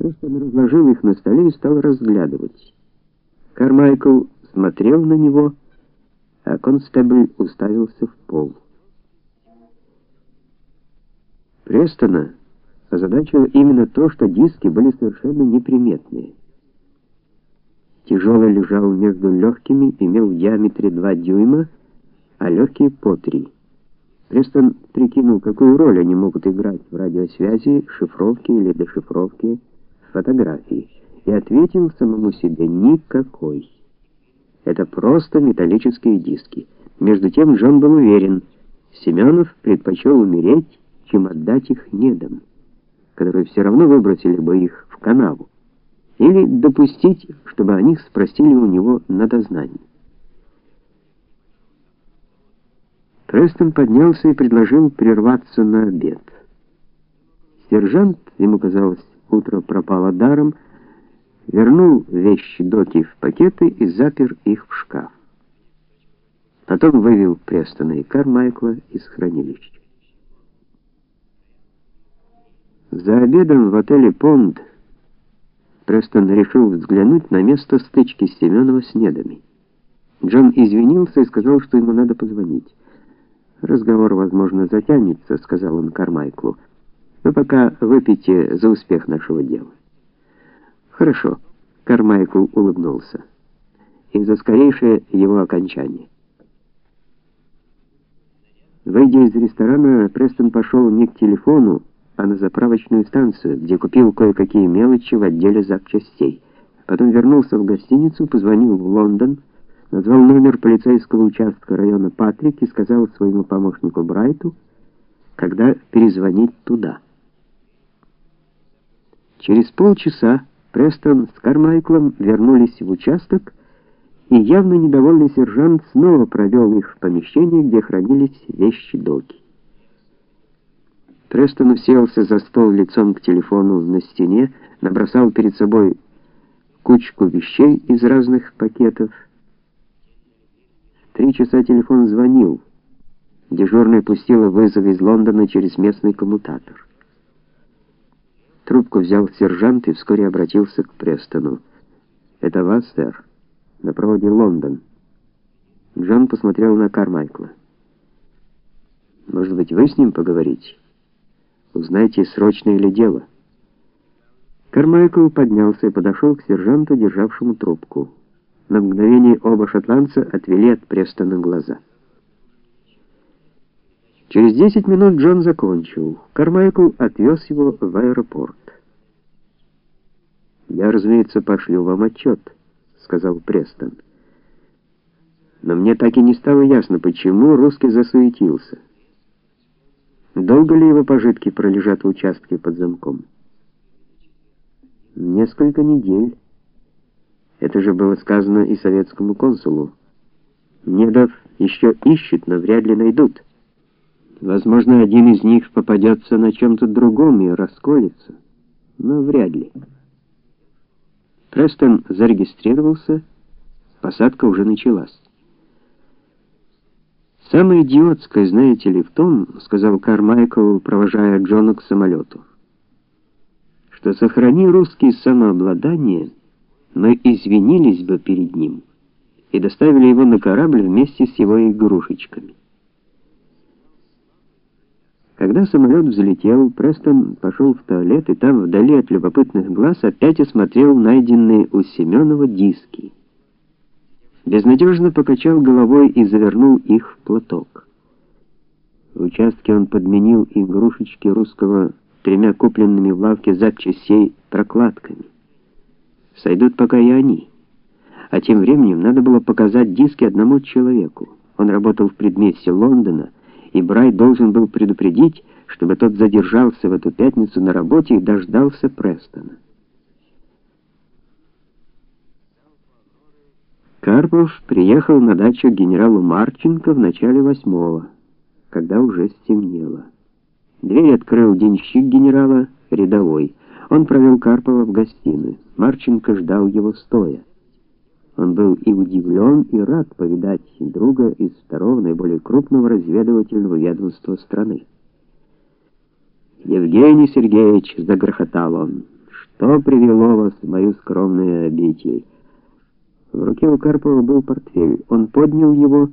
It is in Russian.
Престон разложил их на столе и стал разглядывать. Кармайкл смотрел на него, а констебль уставился в пол. Престона озадачило именно то, что диски были совершенно неприметные. Тяжелый лежал между легкими, имел в диаметре 2 дюйма, а легкие по 3. Престон прикинул, какую роль они могут играть в радиосвязи, шифровке или дешифровке фотографии, и ответил самому себе никакой. Это просто металлические диски. Между тем Джон был уверен, Семенов предпочел умереть, чем отдать их недам, которые все равно выбросили бы их в канаву, или допустить, чтобы о них спросили у него на дознании. Престон поднялся и предложил прерваться на обед. Сержант, ему казалось, утро пропало даром, вернул вещи Доки в пакеты и запер их в шкаф. Потом вывел Престона и Кармайкла из хранилища. За обедом в отеле Понд Престон решил взглянуть на место стычки Семенова с недами. Джон извинился и сказал, что ему надо позвонить. Разговор, возможно, затянется, сказал он Кармайклу. Но пока выпейте за успех нашего дела. Хорошо, Кармайкл улыбнулся. И за скорейшее его окончание. Выйдя из ресторана, Престон пошел не к телефону, а на заправочную станцию, где купил кое-какие мелочи в отделе запчастей. Потом вернулся в гостиницу, позвонил в Лондон, назвал номер полицейского участка района Патрик и сказал своему помощнику Брайту, когда перезвонить туда. Через полчаса Престон с Кармайклом вернулись в участок, и явно недовольный сержант снова провел их в помещение, где хранились вещи Доки. Престон уселся за стол лицом к телефону на стене, набросал перед собой кучку вещей из разных пакетов. В три часа телефон звонил. Дежурная пустила вызов из Лондона через местный коммутатор. Трубку взял сержант и вскоре обратился к Престону. «Это вас, сэр? На проводе Лондон». Джон посмотрел на Кармайкла. «Может быть, вы с ним поговорите?» Узнайте, срочное ли дело. Кармайкл поднялся и подошел к сержанту, державшему трубку. На мгновение оба шотландца отвели от Престона глаза. Через 10 минут Джон закончил. Кармайкл отвез его в аэропорт. «Я, разумеется, пошлю вам отчет», — сказал Престон. «Но мне так и не стало ясно, почему русский засуетился». Долго ли его пожитки пролежат в участке под замком? Несколько недель. Это же было сказано и советскому консулу. Недов еще ищут, но вряд ли найдут. Возможно, один из них попадется на чем-то другом и расколется, но вряд ли. Престон зарегистрировался, посадка уже началась. Самое идиотское, знаете ли, в том, сказал Кармайкл, провожая Джона к самолету, что сохрани русские самообладание, мы извинились бы перед ним и доставили его на корабль вместе с его игрушечками. Когда самолет взлетел, Престон пошел в туалет и там, вдали от любопытных глаз, опять осмотрел найденные у Семенова диски безнадежно покачал головой и завернул их в платок. В участке он подменил игрушечки русского тремя купленными в лавке запчастей прокладками. Сойдут пока и они. А тем временем надо было показать диски одному человеку. Он работал в предместье Лондона, и Брайт должен был предупредить, чтобы тот задержался в эту пятницу на работе и дождался Престона. Карпов приехал на дачу генералу Марченко в начале восьмого, когда уже стемнело. Дверь открыл денщик генерала, рядовой. Он провел Карпова в гостиную. Марченко ждал его стоя. Был и удивлен, и рад повидать друга из второго наиболее крупного разведывательного ведомства страны. «Евгений Сергеевич!» — загрохотал он. Что привело вас в мою скромную обитель? В руке у Карпова был портфель. Он поднял его